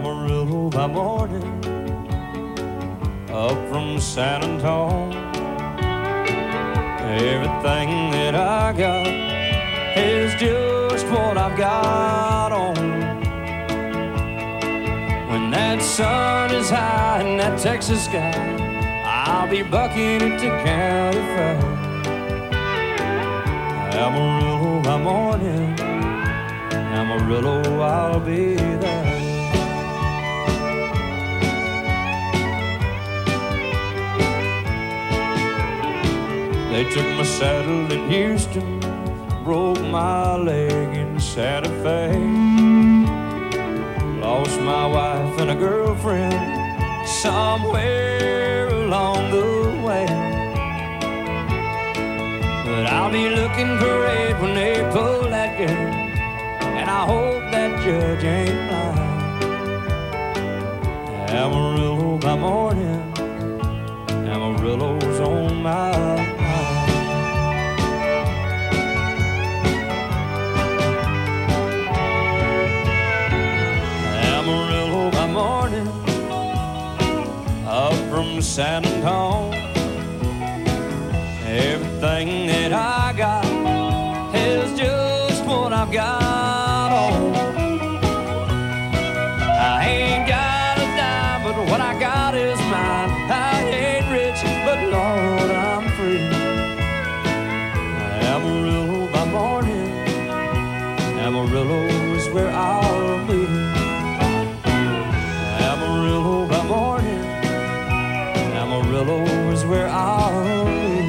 by morning up from San Antonio. Everything that I got is just what I've got on. When that sun is high in that Texas sky, I'll be bucking it to county fair. Amarillo by morning, Amarillo, I'll be there. They took my saddle in Houston, broke my leg in Santa Fe. Lost my wife and a girlfriend somewhere along the way. But I'll be looking for it when they pull that gun, and I hope that judge ain't lying. Amarillo morning, up from San Antonio. Everything that I got is just what I've got on. I ain't got a dime, but what I got is mine. I ain't rich, but Lord, I'm free. Amarillo by morning, Amarillo is where I'll was where I